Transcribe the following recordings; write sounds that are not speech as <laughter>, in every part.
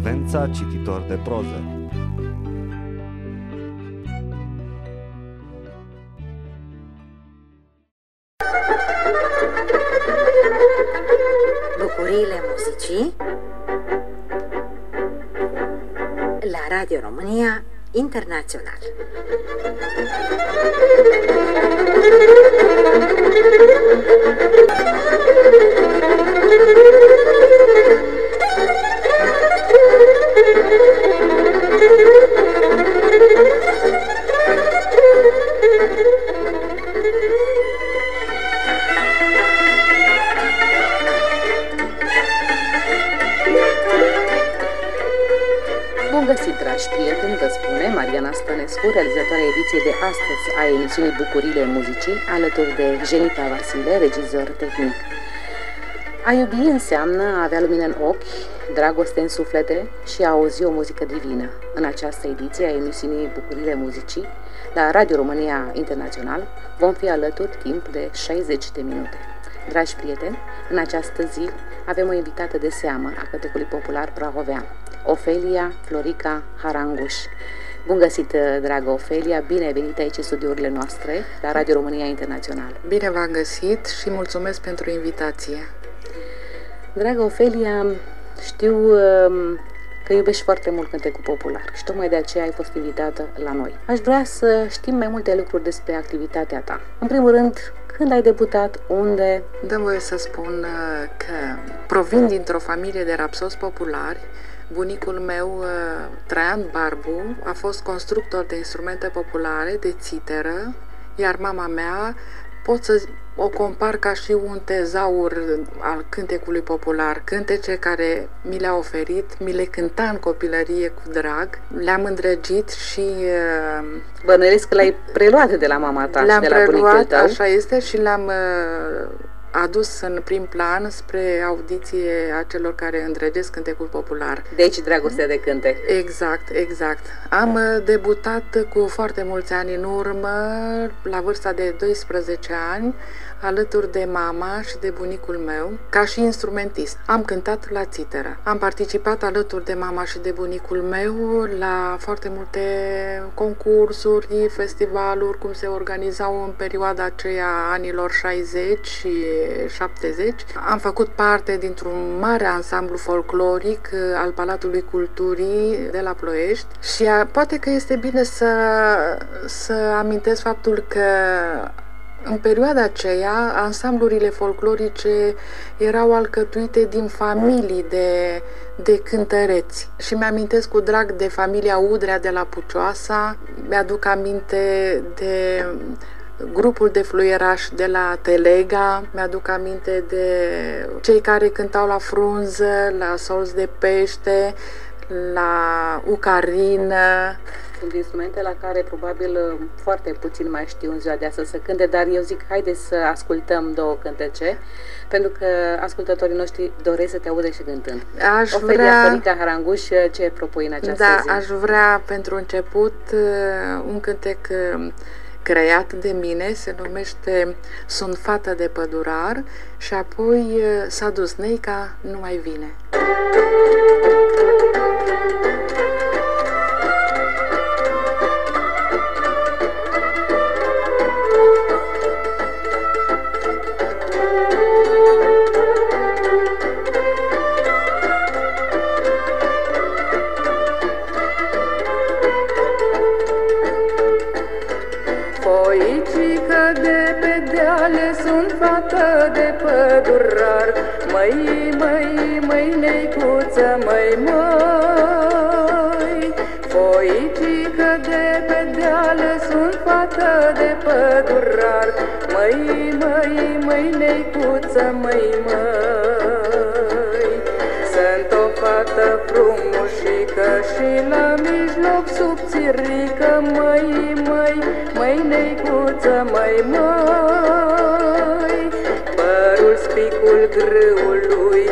frecvența cititor de proză. Bucuriile muzicii la Radio România Internațional. Bun Mariana Stănescu, realizatoarea ediției de astăzi a emisiunii Bucurile Muzicii, alături de Genita Vasile, regizor tehnic. A iubi înseamnă a avea lumină în ochi, dragoste în suflete și a auzi o muzică divină. În această ediție a emisiunii Bucurile Muzicii, la Radio România Internațional, vom fi alături timp de 60 de minute. Dragi prieteni, în această zi avem o invitată de seamă a cântecului popular prahovean, Ofelia Florica Haranguș. Bun găsit, dragă Ofelia, bine ai venit aici în studiourile noastre la Radio România Internațional. Bine v-am găsit și mulțumesc pentru invitație. Dragă Ofelia, știu um, că iubești foarte mult cântecul popular și tocmai de aceea ai fost invitată la noi. Aș vrea să știm mai multe lucruri despre activitatea ta. În primul rând, când ai debutat, unde? Dăm voie să spun uh, că provin dintr-o familie de rapsos populari. Bunicul meu, uh, Traian Barbu, a fost constructor de instrumente populare, de țiteră, iar mama mea, pot să o compar ca și un tezaur al cântecului popular, cântece care mi le-a oferit, mi le cânta în copilărie cu drag, le-am îndrăgit și... uh, Bănuiesc că l-ai preluat de la mama ta Le-am și de la bunicul preluat, tău. așa este, și le-am uh, adus în prim plan spre audiție a celor care îndrăgesc cântecul popular. Deci dragostea de cântec. Exact, exact. Am uh, debutat cu foarte mulți ani în urmă, la vârsta de 12 ani, alături de mama și de bunicul meu, ca și instrumentist. Am cântat la țiteră. Am participat alături de mama și de bunicul meu la foarte multe concursuri, festivaluri, cum se organizau în perioada aceea anilor 60 și 70. Am făcut parte dintr-un mare ansamblu folcloric uh, al Palatului Culturii de la Ploiești și a, poate că este bine să, să amintesc faptul că în perioada aceea, ansamblurile folclorice erau alcătuite din familii de, de cântăreți. Și mi-amintesc cu drag de familia Udrea de la Pucioasa, mi-aduc aminte de grupul de fluierași de la Telega, mi-aduc aminte de cei care cântau la frunză, la solți de pește, la ucarină, Sunt instrumente la care probabil foarte puțin mai știu în ziua de astăzi să cânte, dar eu zic, haideți să ascultăm două cântece, pentru că ascultătorii noștri doresc să te audă și cântând. Aș Ofelia vrea... Florica Haranguș, ce propui în această Da, zi? aș vrea pentru început uh, un cântec uh, creat de mine, se numește Sunt fată de pădurar și apoi uh, S-a dus Neica, nu mai vine. Foicică Măi, măi, măi, neicuță, măi, măi Foicică de pe deale sunt fată de pădurar Măi, măi, măi, neicuță, măi, măi Sunt o fată frumușică și la mijloc subțirică. Măi, măi, măi, neicuță, măi, măi Părul spicul grâului,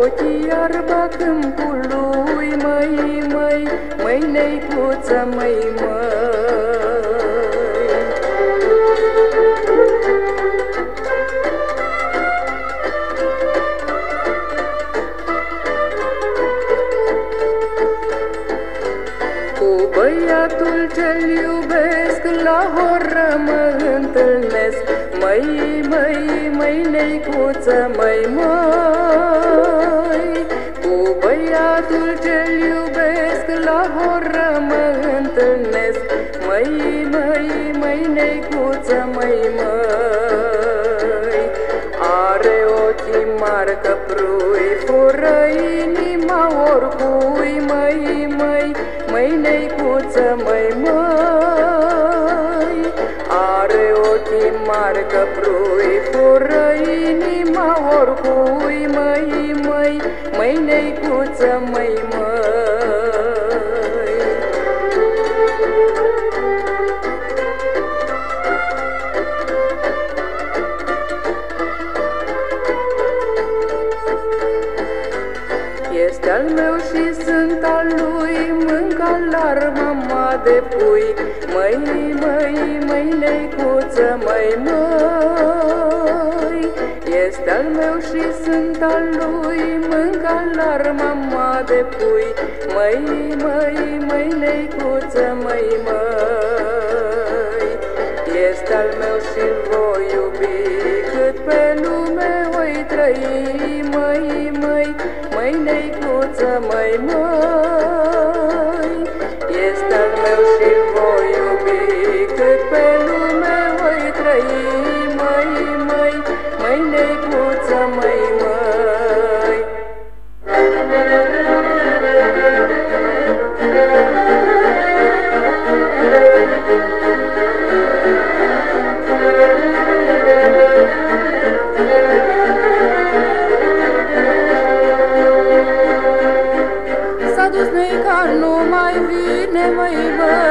ochii iarba câmpului Măi, măi, măi, neicuță, măi, măi Măi, măi, măi, neicuță, măi, măi Cu băiatul ce-l iubesc la horă mă întâlnesc. Măi, măi, măi, neicuță, măi, măi Are ochii mari căprui, fură inima oricui. Măi, măi, măi, neicuță, măi, măi ochii mari căprui, fură inima oricui Măi, măi, măi, neicuță, măi, măi Este al meu și sunt al lui, mânca lar mama de pui. Măi, măi, măi, neicuță, măi, măi. Este al meu și sunt al lui, mânca lar mama de pui. Măi, măi, măi, neicuță, măi, măi. Este al meu și voi iubi, cât pe lume voi trăi, măi, măi, măi, neicuță, măi, măi. Cât pe lume voi trăi, măi, măi, măi, neicuță, măi, măi. S-a dus neica, nu mai vine, măi, măi Și-a lăsat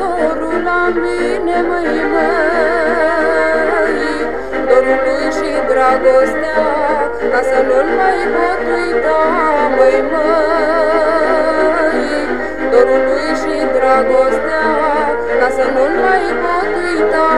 dorul la mine, măi, măi. Dorul lui și dragostea Ca să nu-l mai pot uita, măi, măi. Dorul lui și dragostea Ca să nu-l mai pot uita,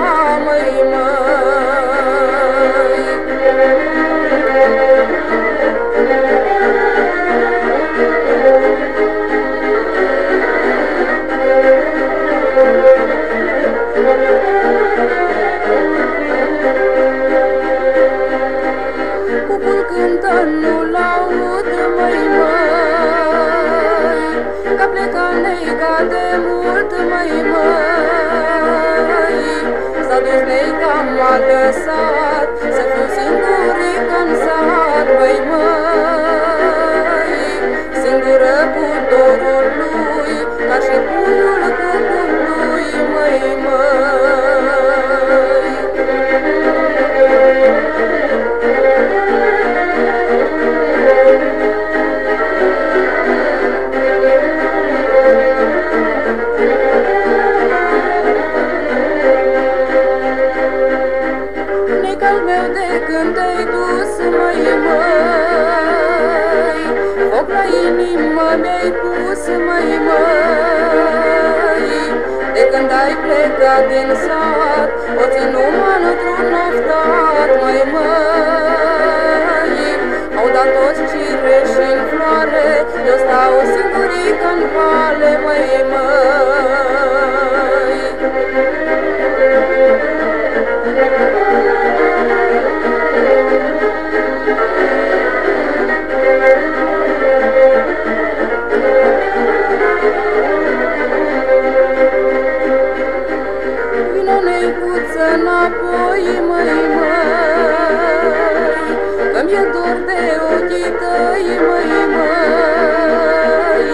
dor de ochii tăi, măi, măi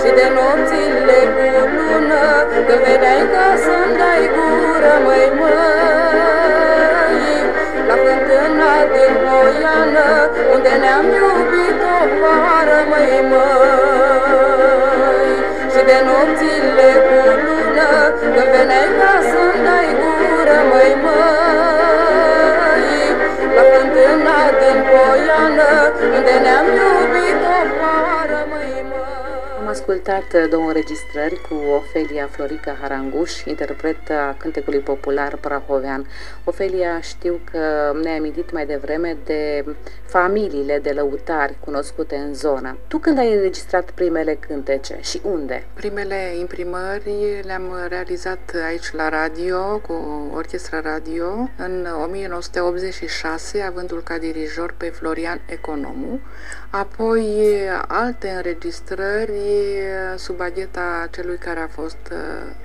Și de nopțile cu lună Când veneai ca să-mi dai gură, măi, măi La fântâna din Poiană Unde ne-am iubit o vară, măi, măi Și de nopțile cu lună Când veneai ca să-mi dai gură, măi, măi din Poiană Unde ascultat două înregistrări cu Ofelia Florica Haranguș, interpreta cântecului popular prahovean. Ofelia, știu că ne-ai amintit mai devreme de familiile de lăutari cunoscute în zonă. Tu când ai înregistrat primele cântece și unde? Primele imprimări le-am realizat aici la radio, cu orchestra radio, în 1986, avându-l ca dirijor pe Florian Economu. Apoi alte înregistrări sub agheta celui care a fost uh,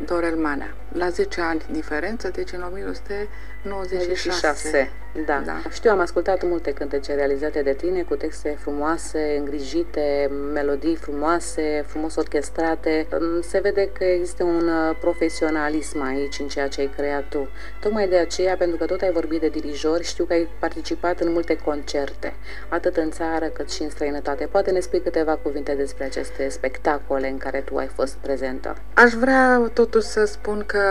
Dorel Manea. La 10 ani diferență, deci în 1996. 96. Da. da. Știu, am ascultat multe cântece realizate de tine cu texte frumoase, îngrijite, melodii frumoase, frumos orchestrate. Se vede că există un uh, profesionalism aici în ceea ce ai creat tu. Tocmai de aceea, pentru că tot ai vorbit de dirijori, știu că ai participat în multe concerte, atât în țară cât și în străinătate. Poate ne spui câteva cuvinte despre aceste spectacole în care tu ai fost prezentă. Aș vrea totuși să spun că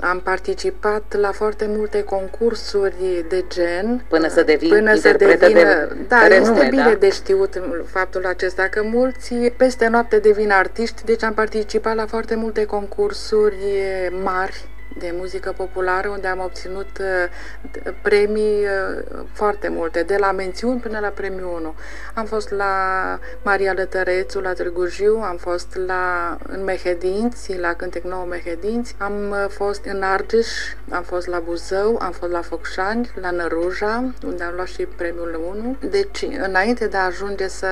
am participat la foarte multe concursuri de gen. Până să devin până să devină, de Da, renume, este bine da? de știut faptul acesta, că mulți peste noapte devin artiști, deci am participat la foarte multe concursuri mari de muzică populară, unde am obținut uh, premii uh, foarte multe, de la mențiuni până la premiul 1. Am fost la Maria Lătărețu, la Târgu Jiu, am fost la, în Mehedinți, la Cântec Nou Mehedinți, am uh, fost în Argeș, am fost la Buzău, am fost la Focșani, la Năruja, unde am luat și premiul 1. Deci, înainte de a ajunge să,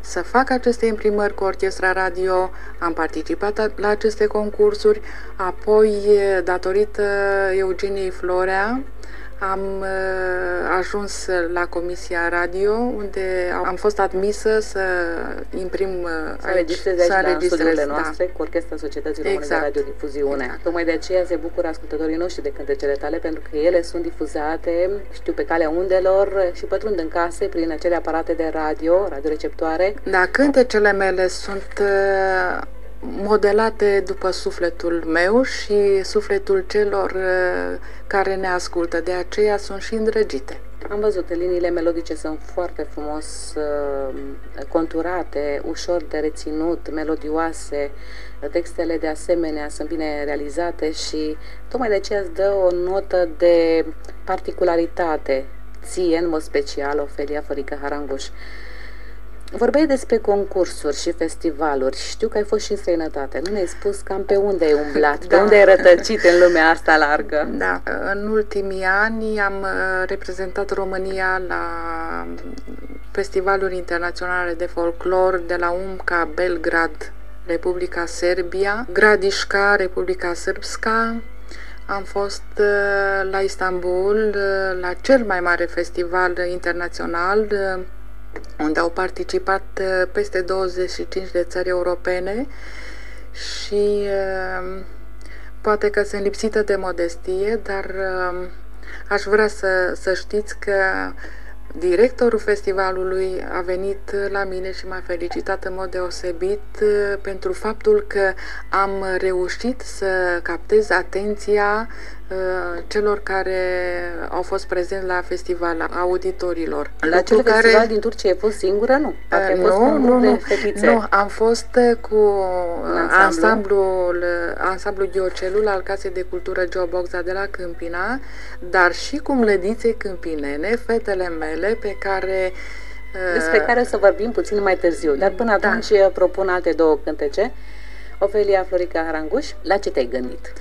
să fac aceste imprimări cu orchestra radio, am participat la aceste concursuri, apoi datorită Eugeniei Florea, am uh, ajuns la Comisia Radio, unde am fost admisă să imprim uh, să înregistrez aici, să înregistrez, la da. noastre cu Orchestra Societății Române exact. de Radiodifuziune. Exact. Tocmai de aceea se bucură ascultătorii noștri de cântecele tale, pentru că ele sunt difuzate, știu, pe calea undelor și pătrund în case prin acele aparate de radio, radioreceptoare. Da, cântecele mele sunt uh, modelate după sufletul meu și sufletul celor uh, care ne ascultă. De aceea sunt și îndrăgite. Am văzut, liniile melodice sunt foarte frumos uh, conturate, ușor de reținut, melodioase, textele de asemenea sunt bine realizate și tocmai de aceea îți dă o notă de particularitate ție, în mod special, Ofelia Fărică Haranguș. Vorbeai despre concursuri și festivaluri. Știu că ai fost și în străinătate. Nu ne-ai spus cam pe unde ai umblat, da. pe unde ai rătăcit în lumea asta largă. Da. În ultimii ani am uh, reprezentat România la festivaluri internaționale de folclor de la UMCA, Belgrad, Republica Serbia, Gradișca, Republica Sârbska, am fost uh, la Istanbul, uh, la cel mai mare festival internațional unde au participat uh, peste 25 de țări europene și uh, poate că sunt lipsită de modestie, dar uh, aș vrea să, să știți că Directorul festivalului a venit la mine și m-a felicitat în mod deosebit pentru faptul că am reușit să captez atenția Uh, celor care au fost prezenți la festival, la auditorilor. La acel care... festival din Turcia ai fost singură, nu? Uh, nu, nu, nu, nu, am fost uh, cu ansamblu. ansamblul, ansamblul Ghiocelul al Casei de Cultură Geoboxa de la Câmpina, dar și cu mlădițe câmpinene, fetele mele, pe care despre care o să vorbim puțin mai târziu. Dar până da. atunci propun alte două cântece. Ofelia Florica Haranguș, la ce te-ai gândit?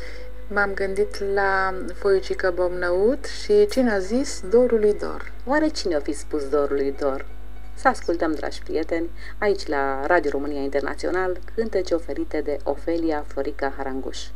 M-am gândit la Foiucică Bomnăut și cine a zis Dorului Dor. Oare cine a fi spus Dorului Dor? Să ascultăm, dragi prieteni, aici la Radio România Internațional, cântece oferite de Ofelia Florica Haranguș. ce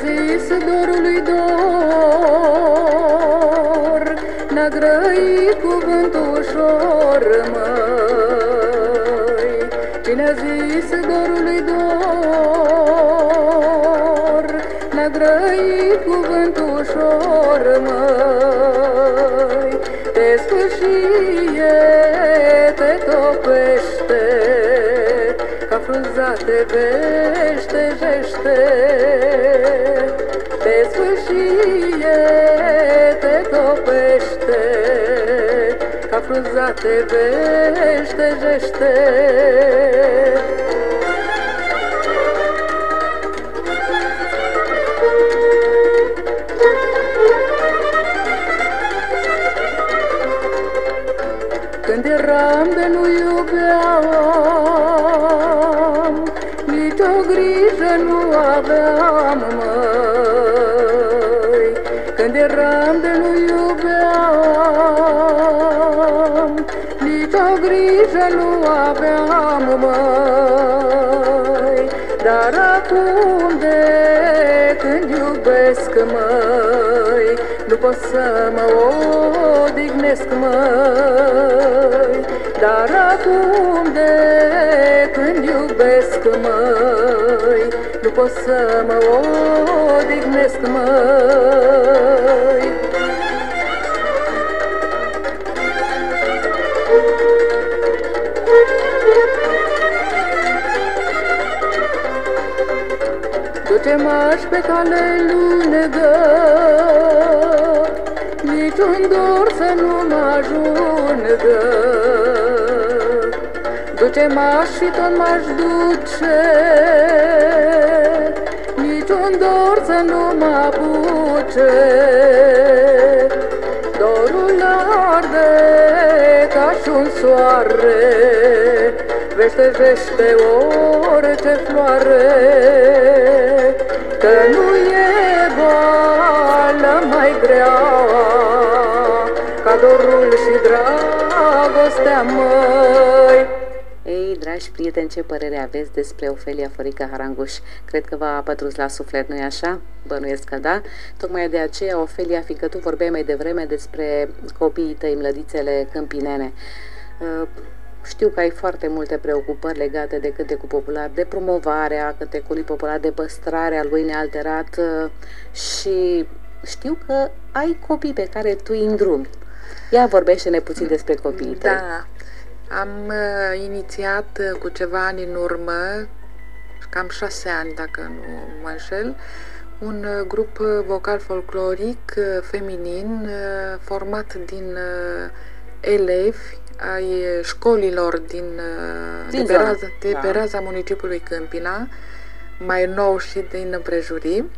zis dorului dor, N-a grăit cuvântul ușor, măi. Cine a zis dorului dor, N-a grăit cuvântul ușor, măi. Te sfârșie, te topește, ca frunza te veștejește. Te sfârșie, te topește, ca frunza te veștejește. Când eram de nu iubeam, nici o grijă nu aveam, măi. Când eram de nu iubeam, nici o grijă nu aveam, măi. Dar acum de când iubesc, măi, nu pot să mă odihnesc, măi. Dar acum de când iubesc, măi, nu pot să mă odihnesc, măi. Duce-mă pe cale lungă, niciun dor să nu mă ajungă. Duce-mă și tot m-aș duce, niciun dor să nu mă apuce. Dorul arde ca și un soare, veștejește orice floare, că nu e boală mai grea ca dorul și dragostea măi. Ei, dragi prieteni, ce părere aveți despre Ofelia Fărica Haranguș? Cred că v-a pătrus la suflet, nu-i așa? Bănuiesc că da. Tocmai de aceea, Ofelia, fiindcă tu vorbeai mai devreme despre copiii tăi, mlădițele câmpinene, uh, știu că ai foarte multe preocupări legate de cântecul popular, de promovarea cântecului popular, de păstrarea lui nealterat uh, și știu că ai copii pe care tu îi îndrumi. Ia vorbește-ne puțin despre copiii tăi. Da, am uh, inițiat uh, cu ceva ani în urmă, cam șase ani dacă nu mă înșel, un uh, grup uh, vocal folcloric uh, feminin uh, format din uh, elevi ai uh, școlilor din, uh, Din de, pe zonă, raza, de da. pe raza municipiului Câmpina, mai nou și din împrejurim,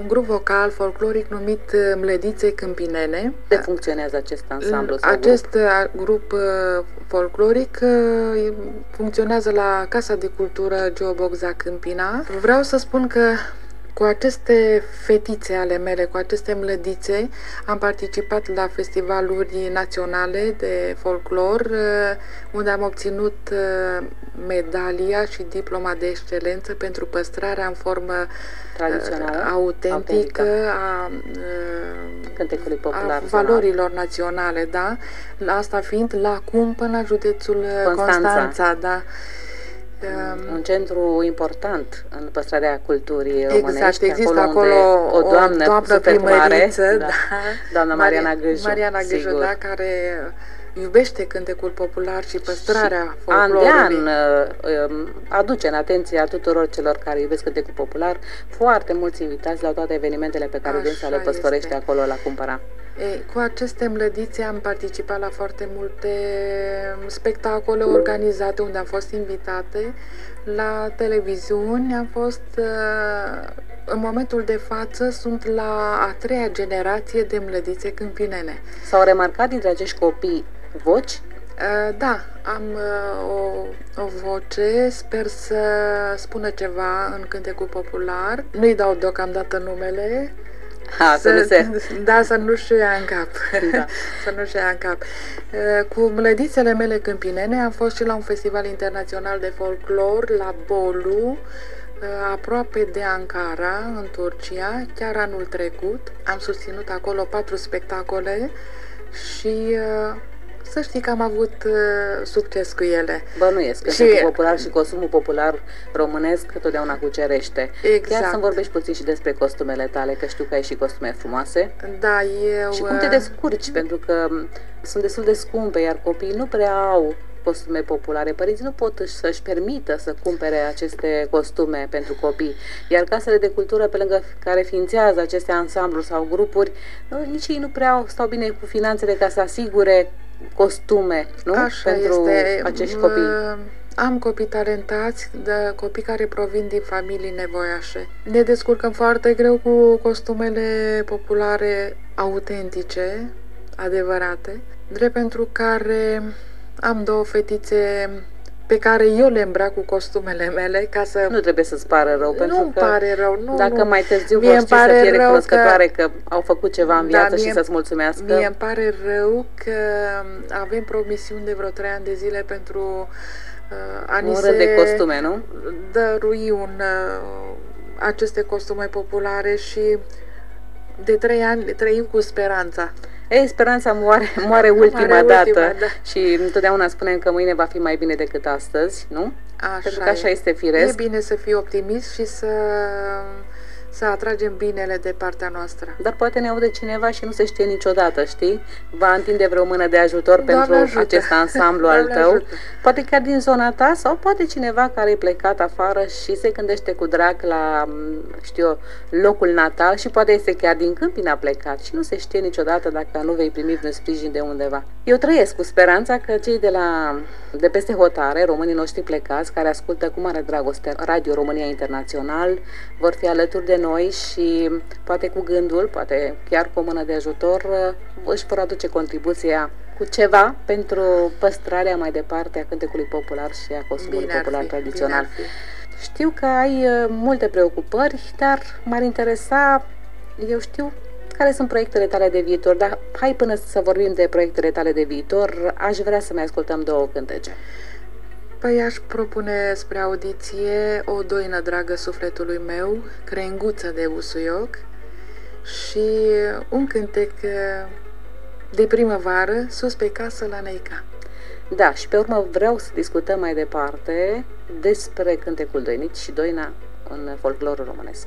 un grup vocal folcloric numit uh, Mlădițe Câmpinene. De funcționează acest ansamblu? Sau acest grup? Uh, grup folcloric funcționează la Casa de Cultură Geobogza Câmpina. Vreau să spun că cu aceste fetițe ale mele, cu aceste mlădițe, am participat la festivaluri naționale de folclor, uh, unde am obținut uh, medalia și diploma de excelență pentru păstrarea în formă uh, tradițională, autentică a, cântecului popular, a valorilor naționale, da? Asta fiind la Cumpăna, județul Constanța, Constanța da. Un centru important în păstrarea culturii exact, românești. Exact, există acolo, acolo o doamnă, o doamnă primăriță, mare, da, da, doamna Mariana Gâju, Mariana Gâju, da, care iubește cântecul popular și păstrarea și folclorului. An de an uh, um, aduce în atenția tuturor celor care iubesc cântecul popular foarte mulți invitați la toate evenimentele pe care dânsa le păstorește acolo la Cumpăra. E, cu aceste mlădițe am participat la foarte multe spectacole organizate unde am fost invitate la televiziuni. Am fost, uh, în momentul de față, sunt la a treia generație de mlădițe câmpinene. S-au remarcat dintre acești copii voci? Uh, da, am uh, o, o voce, sper să spună ceva în cântecul popular. Nu-i dau deocamdată numele, Ha, să, să nu se... <laughs> Da, să nu-și ia în cap. Da. <laughs> să nu-și ia în cap. Cu mlădițele mele câmpinene am fost și la un festival internațional de folclor la Bolu, aproape de Ankara, în Turcia, chiar anul trecut. Am susținut acolo patru spectacole și să știi că am avut uh, succes cu ele. Bănuiesc că și... popular și costumul popular românesc totdeauna cucerește. Exact. Chiar să vorbești puțin și despre costumele tale, că știu că ai și costume frumoase. Da, eu... Și cum te uh, descurci, pentru că sunt destul de scumpe, iar copiii nu prea au costume populare. Părinții nu pot să-și permită să cumpere aceste costume pentru copii. Iar casele de cultură, pe lângă care ființează aceste ansambluri sau grupuri, nici ei nu prea stau bine cu finanțele ca să asigure costume, nu? Așa Pentru este. acești copii. Am copii talentați, de copii care provin din familii nevoiașe. Ne descurcăm foarte greu cu costumele populare autentice, adevărate, drept pentru care am două fetițe pe care eu le îmbrac cu costumele mele ca să... Nu trebuie să-ți pară rău, pentru nu că pare rău, nu, dacă nu. mai târziu mie vor ști să fie recunoscătoare că... că au făcut ceva în da, viață da, mie, și să-ți mulțumească. Mie îmi pare rău că avem promisiuni de vreo trei ani de zile pentru uh, a un se de costume, nu? dărui un, uh, aceste costume populare și de trei ani trăim cu speranța. Ei, speranța <laughs> moare, moare ultima moare dată ultima, da. și întotdeauna spunem că mâine va fi mai bine decât astăzi, nu? Așa Pentru că așa e. este firesc. E bine să fii optimist și să să atragem binele de partea noastră. Dar poate ne aude cineva și nu se știe niciodată, știi? Va întinde vreo mână de ajutor Doamne pentru ajută. acest ansamblu al tău. Ajută. Poate chiar din zona ta sau poate cineva care e plecat afară și se gândește cu drag la, știu eu, locul natal și poate este chiar din Câmpina plecat și nu se știe niciodată dacă nu vei primi vreun sprijin de undeva. Eu trăiesc cu speranța că cei de la de peste hotare, românii noștri plecați, care ascultă cu mare dragoste Radio România Internațional, vor fi alături de noi și poate cu gândul, poate chiar cu o mână de ajutor, își vor aduce contribuția cu ceva pentru păstrarea mai departe a cântecului popular și a costumului popular fi, tradițional. Știu că ai uh, multe preocupări, dar m-ar interesa, eu știu, care sunt proiectele tale de viitor, dar hai până să vorbim de proiectele tale de viitor, aș vrea să mai ascultăm două cântece. Păi aș propune spre audiție o doină dragă sufletului meu, Crenguță de Usuioc și un cântec de primăvară sus pe casă la Neica. Da, și pe urmă vreau să discutăm mai departe despre cântecul Doinit și Doina în folclorul românesc.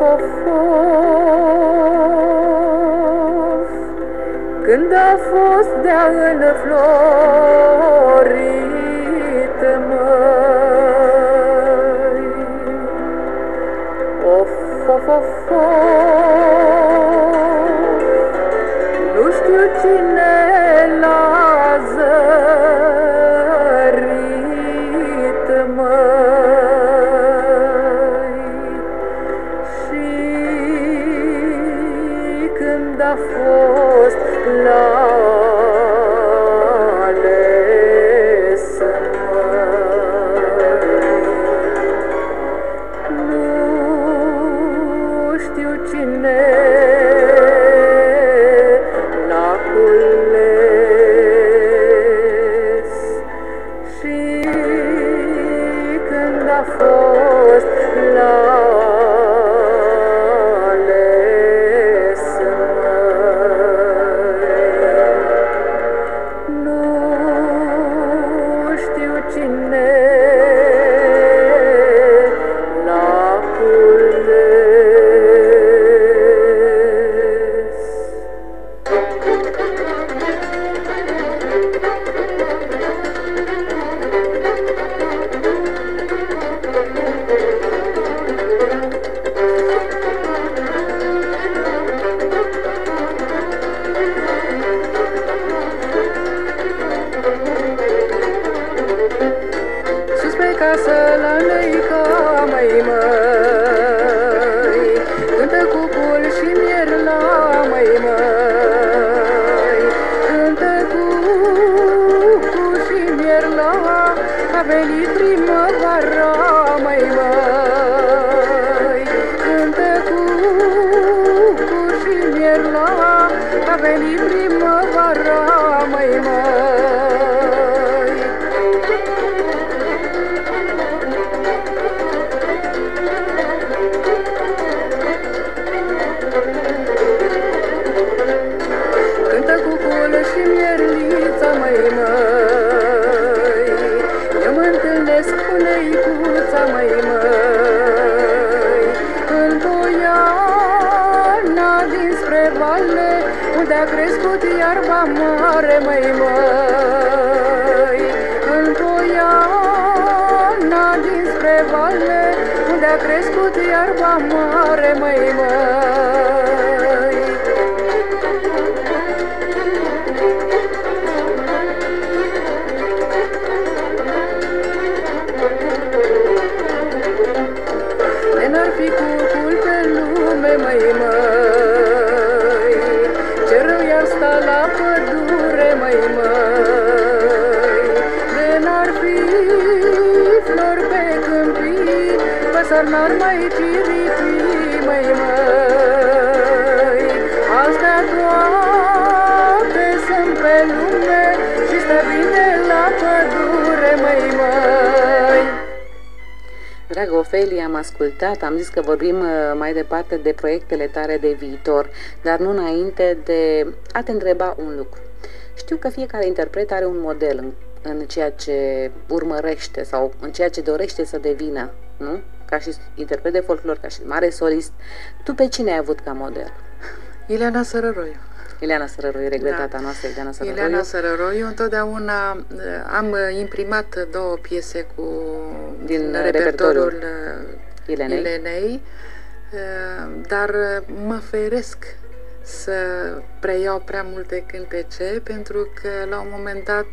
of. Când a fost de-a înflorit, măi, of, of, of, of. venir primavera n-ar mai ciripi, măi, măi, Astea toate sunt pe lume Și stă bine la pădure, măi, măi. Dragă Ofelia, am ascultat, am zis că vorbim uh, mai departe de proiectele tare de viitor, dar nu înainte de a te întreba un lucru. Știu că fiecare interpret are un model în, în ceea ce urmărește sau în ceea ce dorește să devină, nu? Ca și interpret de folclor, ca și mare solist. Tu pe cine ai avut ca model? <laughs> Ileana Sărăroiu. Ileana Sărăroiu, regretata da. noastră, Ileana Sărăroiu. Ileana Sărăroiu, întotdeauna uh, am uh, imprimat două piese cu Din repertoriul repertoriul uh, Ilenei. Ilenei, dar mă feresc să preiau prea multe cântece, pentru că la un moment dat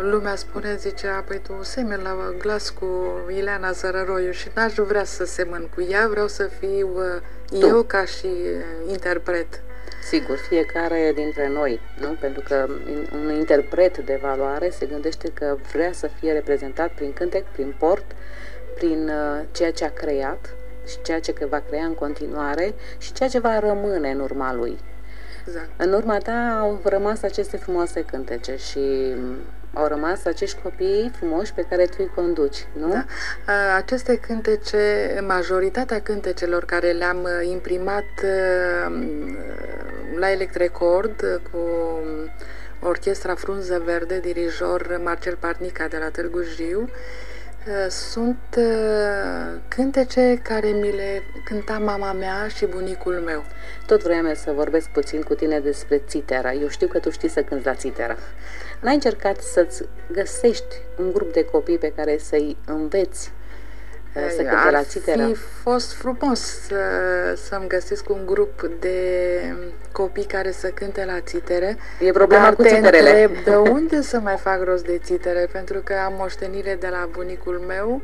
lumea spune, zicea, păi tu semeni la glas cu Ileana Sărăroiu și n-aș vrea să semăn cu ea, vreau să fiu eu ca și interpret. Sigur, fiecare dintre noi, nu? Pentru că un interpret de valoare se gândește că vrea să fie reprezentat prin cântec, prin port, prin uh, ceea ce a creat și ceea ce va crea în continuare și ceea ce va rămâne în urma lui. Exact. În urma ta au rămas aceste frumoase cântece și au rămas acești copii frumoși pe care tu îi conduci, nu? Da. A, Aceste cântece, majoritatea cântecelor care le-am uh, imprimat uh, la Electrecord uh, cu Orchestra Frunză Verde, dirijor Marcel Parnica de la Târgu Jiu, uh, sunt uh, cântece care mi le cânta mama mea și bunicul meu. Tot vreau să vorbesc puțin cu tine despre țitera. Eu știu că tu știi să cânti la țitera. N-ai încercat să-ți găsești un grup de copii pe care să-i înveți uh, să cânte Ar la țiteră? fi fost frumos să, să-mi găsesc un grup de copii care să cânte la țitere. E problema dar cu te țiterele. întreb de <laughs> unde să mai fac rost de țitere, pentru că am moștenire de la bunicul meu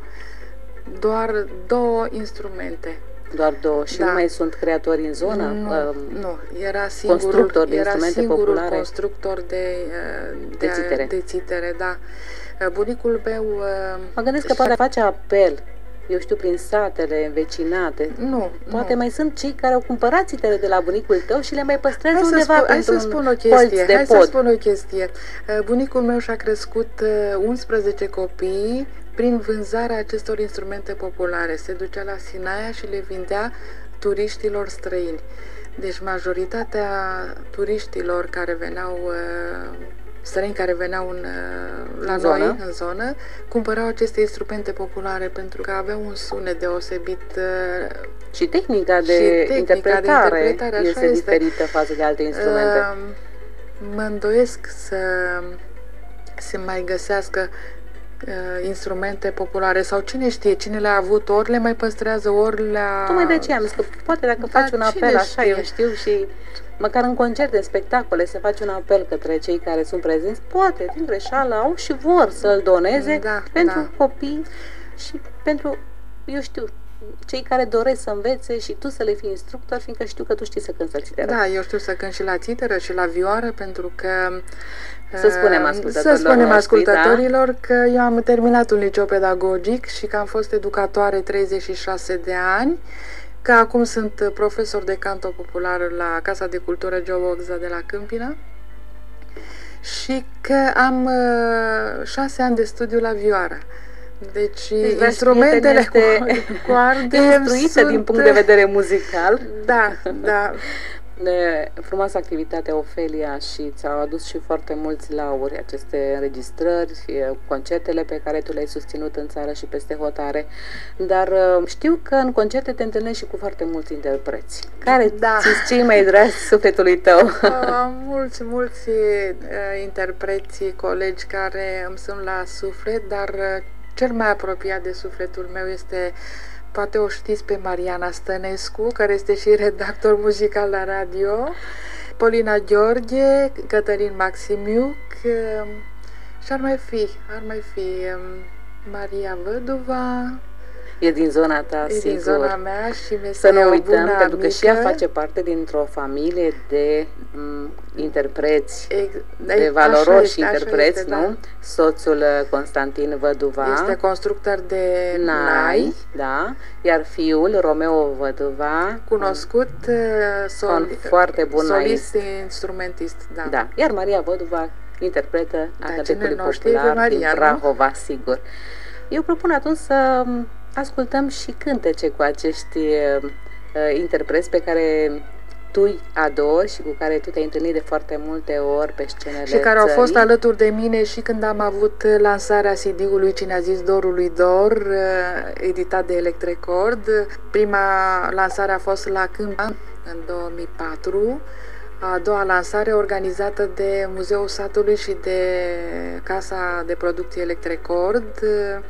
doar două instrumente. Doar două și Da. nu mai sunt creatori în zonă? Nu, Um, nu, era singurul, constructor de era instrumente singurul populare. constructor de, uh, De țitere. de țitere, da. Uh, Bunicul meu... uh, Mă gândesc că și-a- poate face apel, eu știu, prin satele învecinate. Nu, Poate nu. mai sunt cei care au cumpărat țitele de la bunicul tău și le mai păstrează Hai să, undeva spun, hai pentru să un spun o colț chestie. de Hai pod. să spun o chestie. Uh, Bunicul meu și-a crescut uh, 11 copii prin vânzarea acestor instrumente populare. Se ducea la Sinaia și le vindea turiștilor străini. Deci majoritatea turiștilor care veneau uh, străini care veneau în, uh, la În noi, zonă. în zonă, cumpărau aceste instrumente populare pentru că aveau un sunet deosebit uh, Și tehnica de Și tehnica de interpretare, interpretare, așa este este. diferită față de alte instrumente. Uh, Mă îndoiesc să se mai găsească uh, instrumente populare sau cine știe, cine le-a avut, ori le mai păstrează, ori le-a... Tocmai de aceea am zis că poate dacă Da, faci un cine apel așa, știe? eu știu, și măcar în concerte, în spectacole, se face un apel către cei care sunt prezenți, poate, din greșeală, au și vor să-l doneze Da, pentru da. copii și pentru, eu știu, cei care doresc să învețe și tu să le fii instructor, fiindcă știu că tu știi să cânti la țiteră. Da, eu știu să cânt și la țiteră și la vioară pentru că... Să spunem uh, ascultătorilor Să spunem noștri, ascultătorilor că eu am terminat un liceu pedagogic și că am fost educatoare 36 de ani, că acum sunt profesor de canto popular la Casa de Cultură Geoboxa de la Câmpina și că am uh, șase ani de studiu la vioară. Deci, Deci, dragi instrumentele prieteni, cu, cu ardem Instruită sunt, din punct de vedere muzical. Da, da. <laughs> De frumoasă activitate, Ofelia, și ți-au adus și foarte mulți lauri aceste înregistrări, concertele pe care tu le-ai susținut în țară și peste hotare. Dar uh, știu că în concerte te întâlnești și cu foarte mulți interpreți. Care Da. ți cei mai dragi sufletului tău? Uh, mulți, mulți uh, interpreți, colegi care îmi sunt la suflet, dar uh, cel mai apropiat de sufletul meu este Poate o știți pe Mariana Stănescu, care este și redactor muzical la radio, Polina Gheorghe, Cătălin Maximiuc um, și ar mai fi, ar mai fi um, Maria Văduva, E din zona ta, e sigur. din zona mea și mi Să nu uităm, pentru că și ea face parte dintr-o familie de m, interpreți, Ex- de așa valoroși este, așa interpreți, este, nu? da. Soțul uh, Constantin Văduva, Este constructor de Nai, nai, da, iar fiul, Romeo Văduva, cunoscut uh, sol, Con- foarte bun solist, instrumentist, da. Da, iar Maria Văduva interpretă Da, a cine cântecului nu o știe popular pe Maria, din nu? Prahova, sigur. Eu propun atunci să m, ascultăm și cântece cu acești uh, uh, interpreți pe care tu îi adori și cu care tu te-ai întâlnit de foarte multe ori pe scenele Și care au fost țării. alături de mine și când am avut lansarea CD-ului Cine a zis Dorului Dor, uh, editat de Electrecord. Prima lansare a fost la Câmpa în 2004, a doua lansare organizată de Muzeul Satului și de Casa de Producție Electrecord, uh,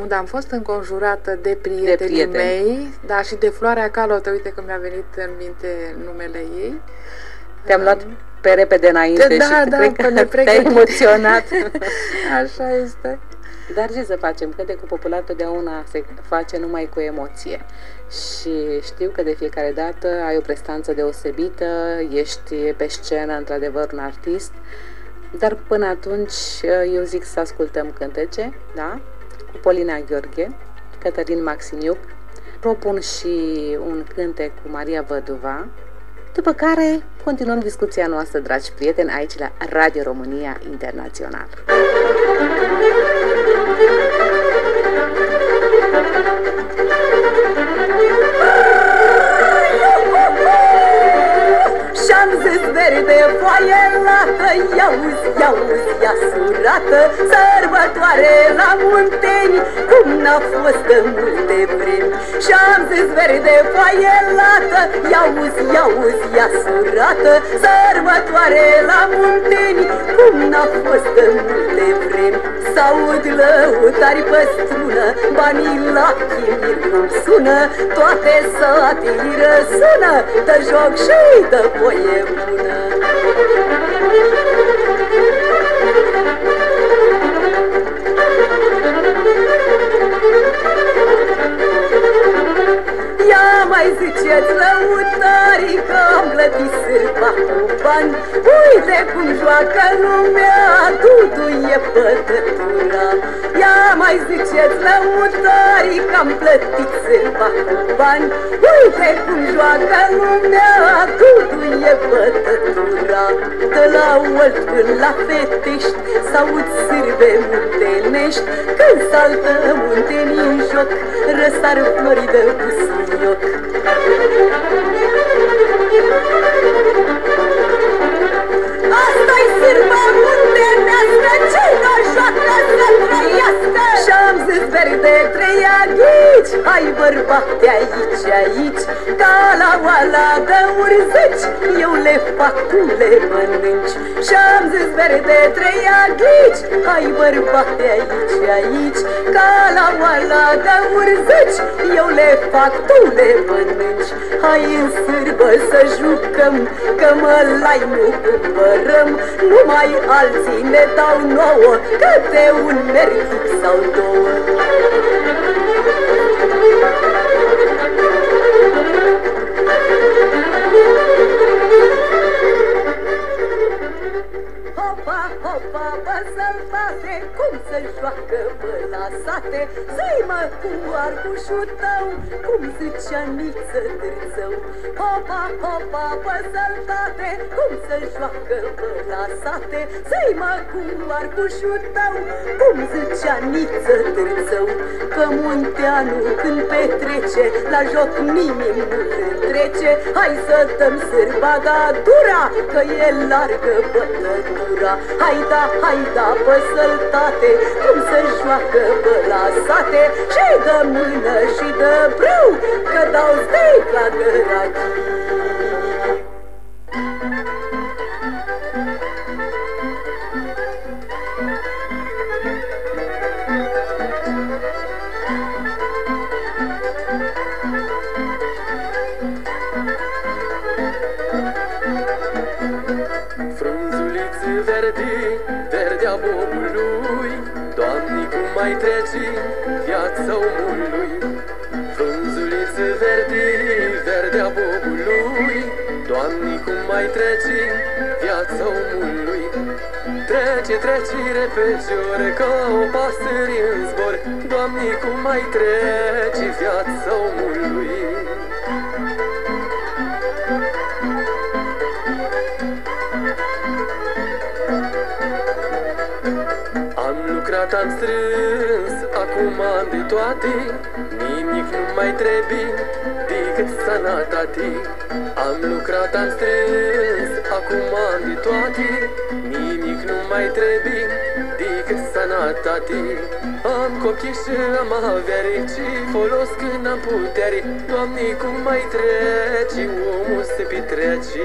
unde am fost înconjurată de prietenii prieteni. mei, da, și de Floarea Calotă, uite că mi-a venit în minte numele ei. Te-am luat pe repede înainte Da, și da, cred că până te-ai pregătit. emoționat. <laughs> Așa este. Dar ce să facem? Cântecul popular totdeauna se face numai cu emoție. Și știu că de fiecare dată ai o prestanță deosebită, ești pe scenă, într-adevăr, un artist. Dar până atunci eu zic să ascultăm cântece, da? Cu Polina Gheorghe, Cătălin Maximiuc. Propun și un cântec cu Maria Văduva, după care continuăm discuția noastră, dragi prieteni, aici la Radio România Internațional. Și-am zis verde foaie lată Iauzi, iauzi, ia surată Sărbătoare la munteni Cum n-a fost de multe vremi. Și-am zis verde foaie lată Iauzi, iauzi, ia surată Sărbătoare la munteni Cum n-a fost de multe vremi. S-aud lăutari pe strună Banii la chimir cum sună Toate satiri răsună Dă joc și dă voie bună Thank you. Ia mai ziceți lăutarii că am plătit sârba cu bani. Uite cum joacă lumea, duduie pătătura Ia mai ziceți lăutarii că am plătit sârba cu bani. Uite cum joacă lumea, duduie pătătura De la olt până la fetești S-aud sârbe muntenești. Când saltă muntenii în joc Răsar florii de busuioc Asta-i sârba muntenească Cine joacă să trăiască Și-am zis verde treia ghici Hai bărbate aici, aici. Ca la oala de urzici Eu le fac, tu le mănânci. Și-am zis verde treia ghici Hai bărbate aici, aici. Ca la oala de urzici Eu le fac, tu le mănânci. Hai în sârbă să jucăm Că mălai nu cumpărăm. Numai alții ne dau nouă Câte un merchic sau Thank you. Hopa, hopa, bă sălbate, cum să joacă pe la sate? Să-i mă cu arcușul tău, cum zicea Niță Târțău. Hopa, hopa, bă sălbate, cum să joacă pe la sate? Să-i mă cu arcușul tău, cum zicea Niță Târțău. Că munteanu când petrece, la joc nimeni nu-l întrece Hai să dăm sârba dura, că e largă bătătura Hai da, hai da, pe săltate, cum să joacă pe la sate. Și dă mână și dă brâu, că dau steak la gărachii mai treci viața omului. Frunzuliță verde, verdea bobului Doamne, cum mai treci viața omului? Trece, trece repede ca o pasăre în zbor. Doamne, cum mai trece viața omului lucrat, am strâns, acum am de toate Nimic nu mai trebuie decât sănătate. Am lucrat, am strâns, acum am de toate Nimic nu mai trebuie decât sănătate. Am copii și am avere Ce folos când am putere. Doamne, cum mai trece omul se petrece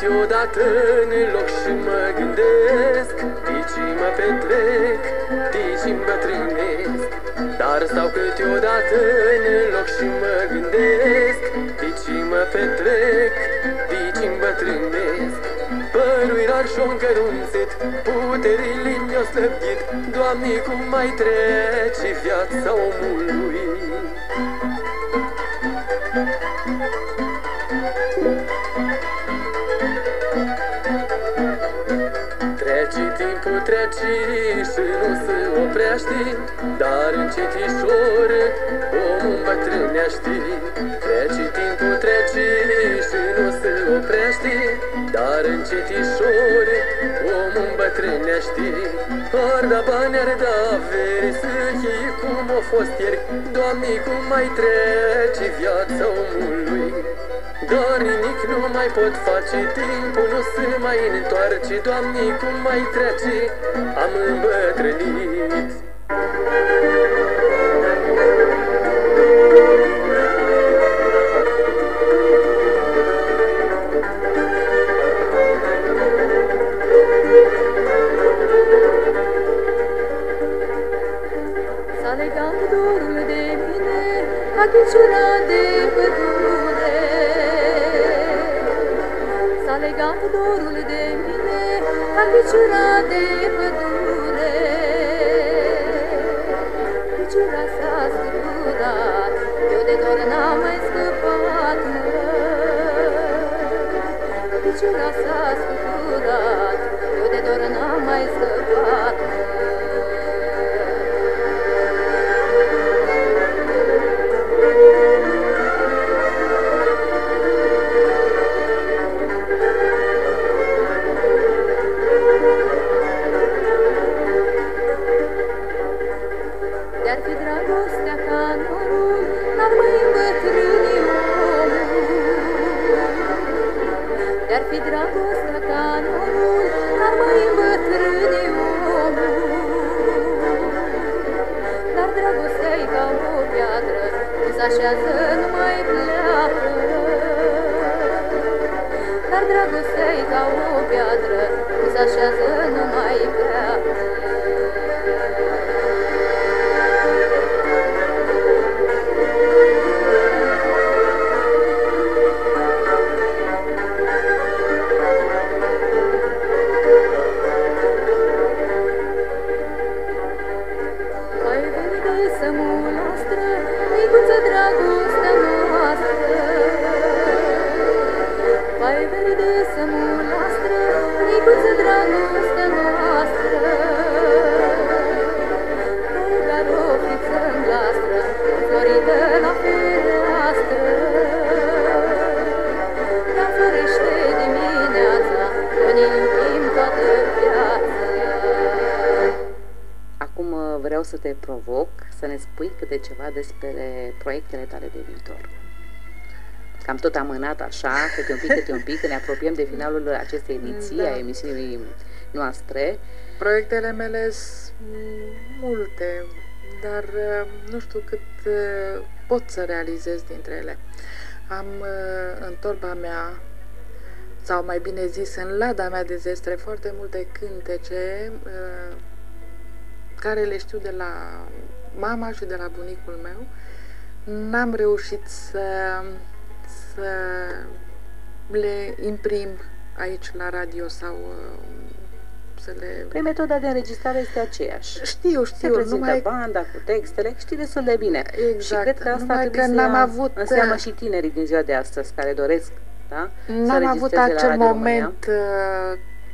stau câteodată în loc și mă gândesc De ce mă petrec, de ce îmbătrânesc Dar stau câteodată în loc și mă gândesc De ce mă petrec, de ce îmbătrânesc Părul rar și-o încărunțit, puterile mi-o slăbit. Doamne, cum mai trece viața omului oprește Dar încetișor omul îmbătrânește Trece timpul, trece și nu se oprește Dar încetișor omul îmbătrânește Ar da bani, ar da avere Să fie cum a fost ieri. Doamne, cum mai trece viața omului? Dar nimic nu mai pot face, timpul nu se mai întoarce. Doamne, cum mai trece, am îmbătrânit. S-a vreau să te provoc să ne spui câte ceva despre proiectele tale de viitor. Cam tot amânat așa, câte un pic, câte un pic, că ne apropiem de finalul acestei ediții Da. a emisiunii noastre. Proiectele mele sunt multe, dar uh, nu știu cât uh, pot să realizez dintre ele. Am uh, în torba mea, sau mai bine zis, în lada mea de zestre, foarte multe cântece uh, care le știu de la mama și de la bunicul meu. n-am reușit să, să le imprim aici la radio sau uh, să le... Păi metoda de înregistrare este aceeași. Știu, Se știu, prezintă numai banda cu textele, știi destul de bine. Exact, Și cred că asta numai trebuie că să n-am ia avut, în seamă uh, și tinerii din ziua de astăzi care doresc da? să N-am avut înregistreze la acel Radio România.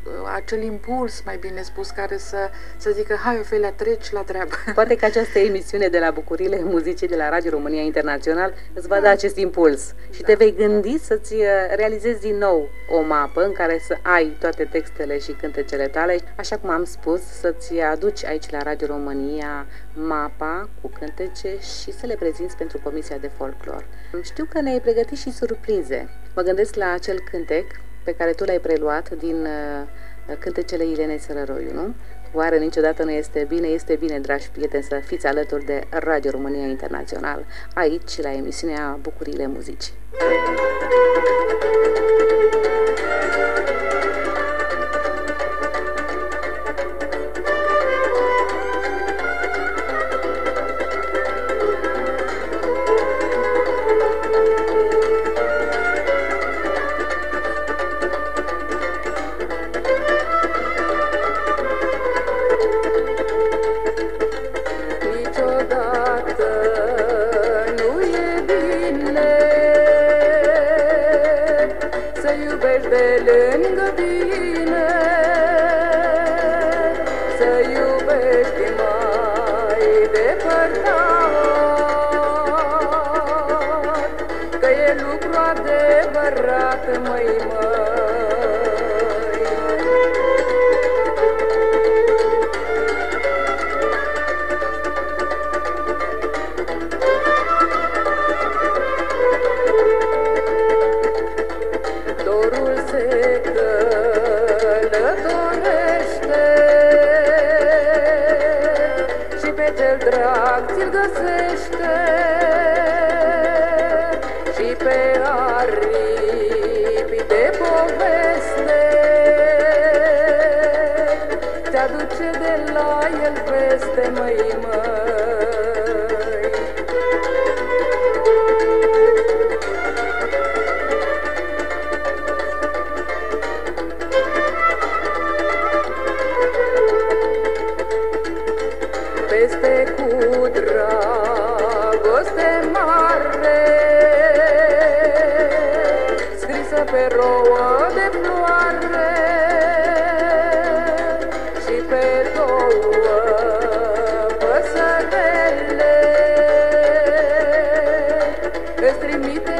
Moment, uh, acel impuls, mai bine spus, care să, să zică, hai Ofelia, treci la treabă. <laughs> Poate că această emisiune de la Bucurile Muzicii de la Radio România Internațional îți va da acest impuls și te vei gândi să-ți uh, realizezi din nou o mapă în care să ai toate textele și cântecele tale, așa cum am spus, să-ți aduci aici la Radio România mapa cu cântece și să le prezinți pentru Comisia de Folclor. Știu că ne-ai pregătit și surprize. Mă gândesc la acel cântec pe care tu l-ai preluat din uh, cântecele Ilenei Sărăroiu, nu? Oare niciodată nu este bine? Este bine, dragi prieteni, să fiți alături de Radio România Internațional, aici, la emisiunea Bucurile Muzicii. Scrisă pe rouă de floare Și pe două păsărele Îți trimite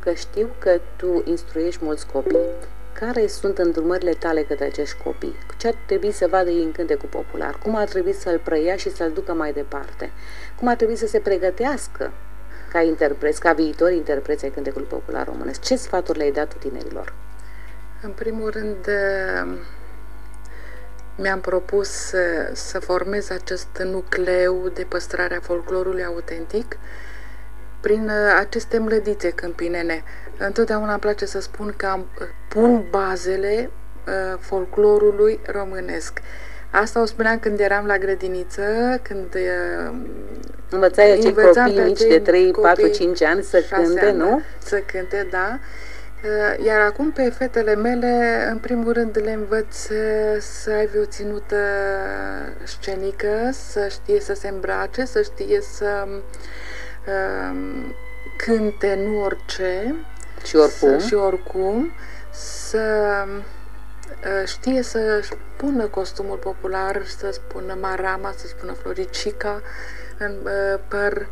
că știu că tu instruiești mulți copii. Care sunt îndrumările tale către acești copii? Ce ar trebui să vadă ei în cântecul popular? Cum ar trebui să-l preia și să-l ducă mai departe? Cum ar trebui să se pregătească ca interpreți, ca viitori interpreți ai cântecului popular românesc? Ce sfaturi le-ai dat tu tinerilor? În primul rând, uh, mi-am propus să, să formez acest nucleu de păstrare a folclorului autentic prin uh, aceste mlădițe câmpinene. Întotdeauna îmi place să spun că am, pun bazele uh, folclorului românesc. Asta o spuneam când eram la grădiniță, când uh, Învățai acei învățam copii pe mici acei de 3, copii 4, 5 ani să șase cânte, ani, nu? da, Să cânte, da. Uh, Iar acum pe fetele mele, în primul rând le învăț uh, să aibă o ținută scenică, să știe să se îmbrace, să știe să um, cânte nu orice, Și oricum. să, și oricum, să uh, știe să-și pună costumul popular, să spună marama, să spună floricica în uh, păr.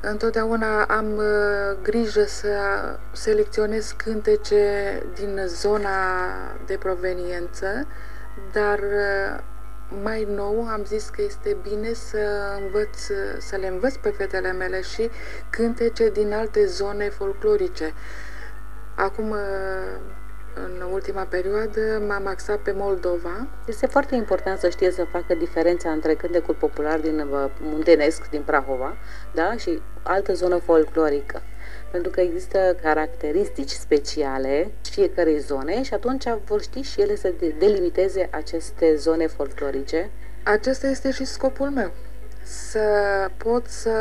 Întotdeauna am uh, grijă să selecționez cântece din zona de proveniență, dar uh, mai nou am zis că este bine să învăț, să le învăț pe fetele mele și cântece din alte zone folclorice. Acum, uh, în ultima perioadă m-am axat pe Moldova. Este foarte important să știe să facă diferența între cântecul popular din uh, Muntenesc, din Prahova, da? și altă zonă folclorică. Pentru că există caracteristici speciale fiecarei zone și atunci vor ști și ele să delimiteze aceste zone folclorice. Acesta este și scopul meu să pot să,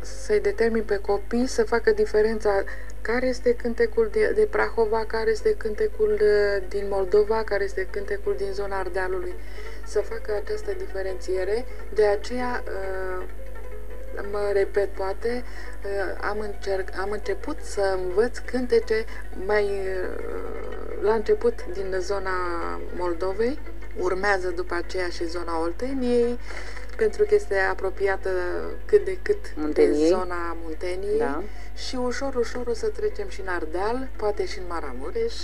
să-i determin pe copii să facă diferența care este cântecul de, de Prahova, care este cântecul de, din Moldova, care este cântecul din zona Ardealului. Să facă această diferențiere, de aceea uh, mă repet poate, uh, am, încerc, am început să învăț cântece mai uh, la început din zona Moldovei, urmează după aceea și zona Olteniei, pentru că este apropiată cât de cât Munteniei. de zona Munteniei Da. și ușor, ușor o să trecem și în Ardeal, poate și în Maramureș.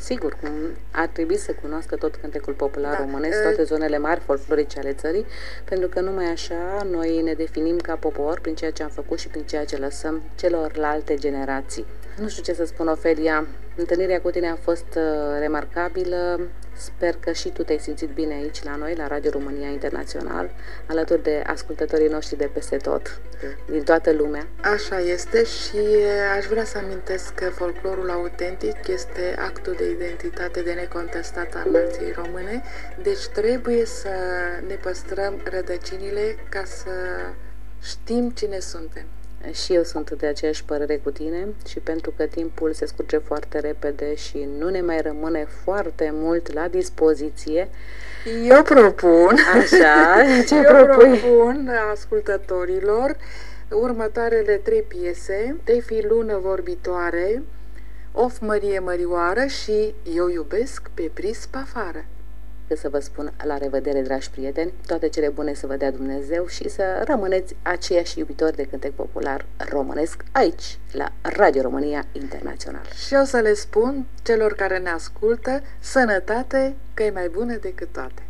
Sigur, cum ar trebui să cunoască tot cântecul popular Da. românesc, E- toate zonele mari folclorice ale țării, pentru că numai așa noi ne definim ca popor prin ceea ce am făcut și prin ceea ce lăsăm celorlalte generații. Nu știu ce să spun, Ofelia, întâlnirea cu tine a fost uh, remarcabilă, sper că și tu te-ai simțit bine aici la noi, la Radio România Internațional, alături de ascultătorii noștri de peste tot, din toată lumea. Așa este și aș vrea să amintesc că folclorul autentic este actul de identitate de necontestat al nației române, deci trebuie să ne păstrăm rădăcinile ca să știm cine suntem. Și eu sunt de aceeași părere cu tine și pentru că timpul se scurge foarte repede și nu ne mai rămâne foarte mult la dispoziție, Eu propun, Așa, <laughs> ce eu propui? propun ascultătorilor următoarele trei piese, Te fi lună vorbitoare, Of Mărie Mărioară și Eu iubesc pe prispa afară. Să vă spun la revedere, dragi prieteni, toate cele bune să vă dea Dumnezeu și să rămâneți aceiași iubitori de cântec popular românesc aici, la Radio România Internațional. Și o să le spun celor care ne ascultă, sănătate, că e mai bună decât toate.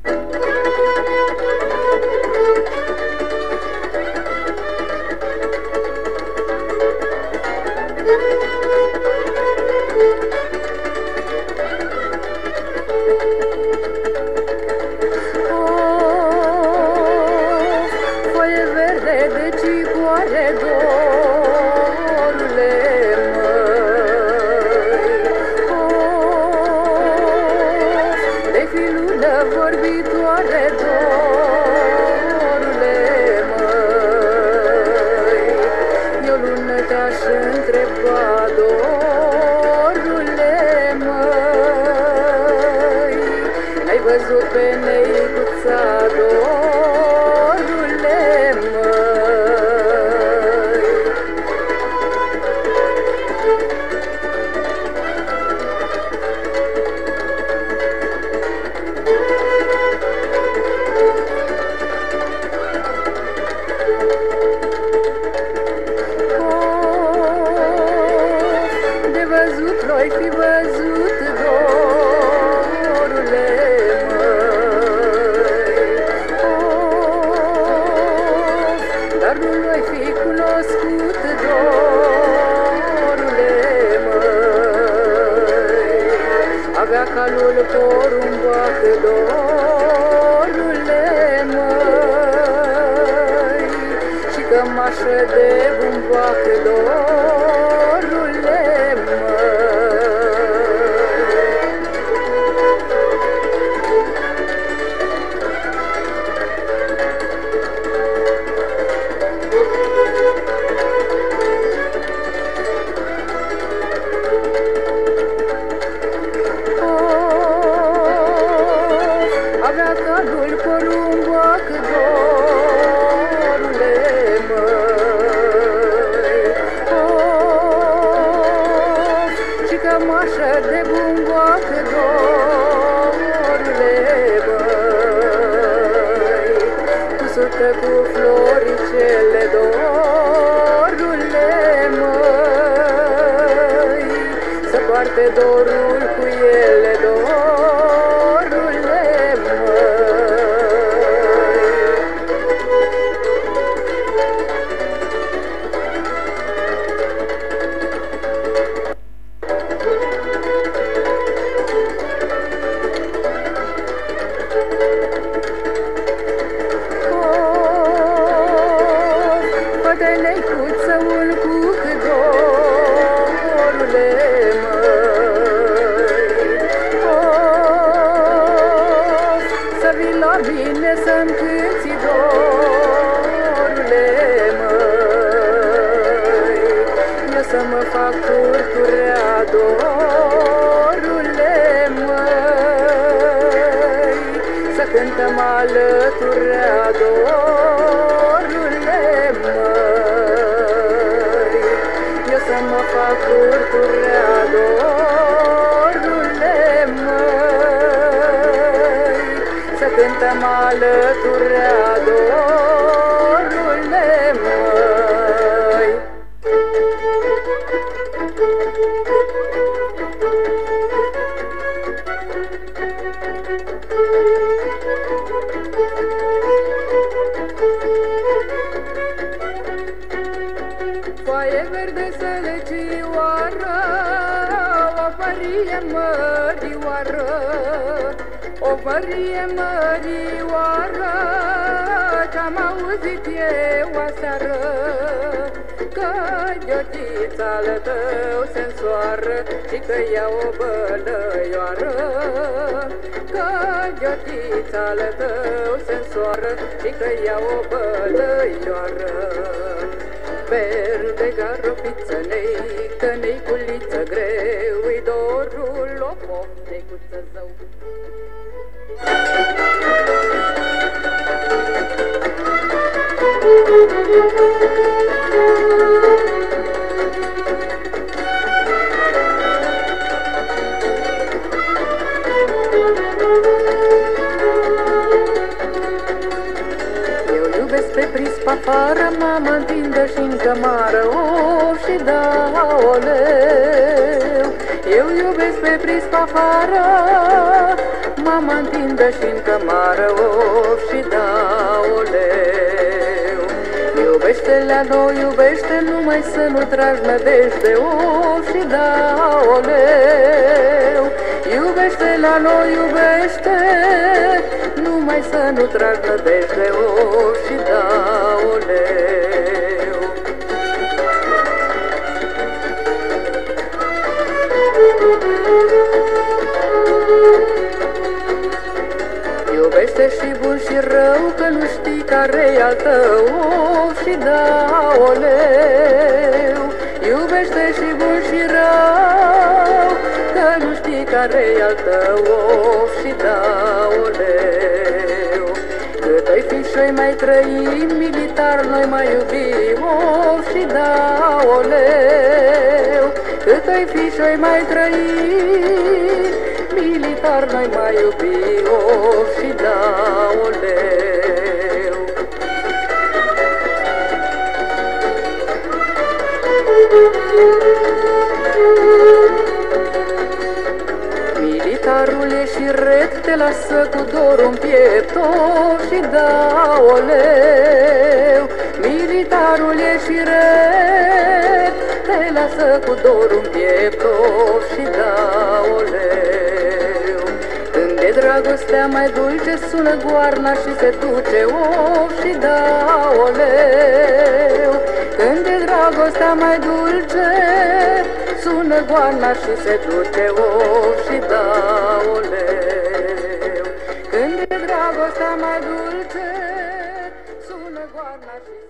Să mă fac turturea dorule măi. Să cântăm alăturea dorule măi. Eu să mă fac turturea dorule măi. Să cântăm alăturea ghiotița ale tău se însoară Și că ia o afară, mama întindă și în cămară, of și da, oleu. Iubește la noi, iubește numai să nu tragi nădejde, of și da, oleu. Iubește la noi, iubește, numai să nu tragi nădejde, of și da, oleu. Nu știi care-i al tău, of și da, oleu. Iubește și bun și rău, că nu știi care-i al tău, of și da, oleu. Cât ai fi și mai trăi, militar noi mai iubi, of și da, oleu. Cât ai fi și mai trăi, militar noi mai iubi, of și da, te lasă cu dorul în piept, of și da, oleu. Militarul e și ret, te lasă cu dorul în piept, of și da, oleu. Când e dragostea mai dulce, sună goarna și se duce, of și da, oleu. Când e dragostea mai dulce, sună goarna și se duce, of și da, oleu. Când e dragostea mai dulce, sună goarna și se duce.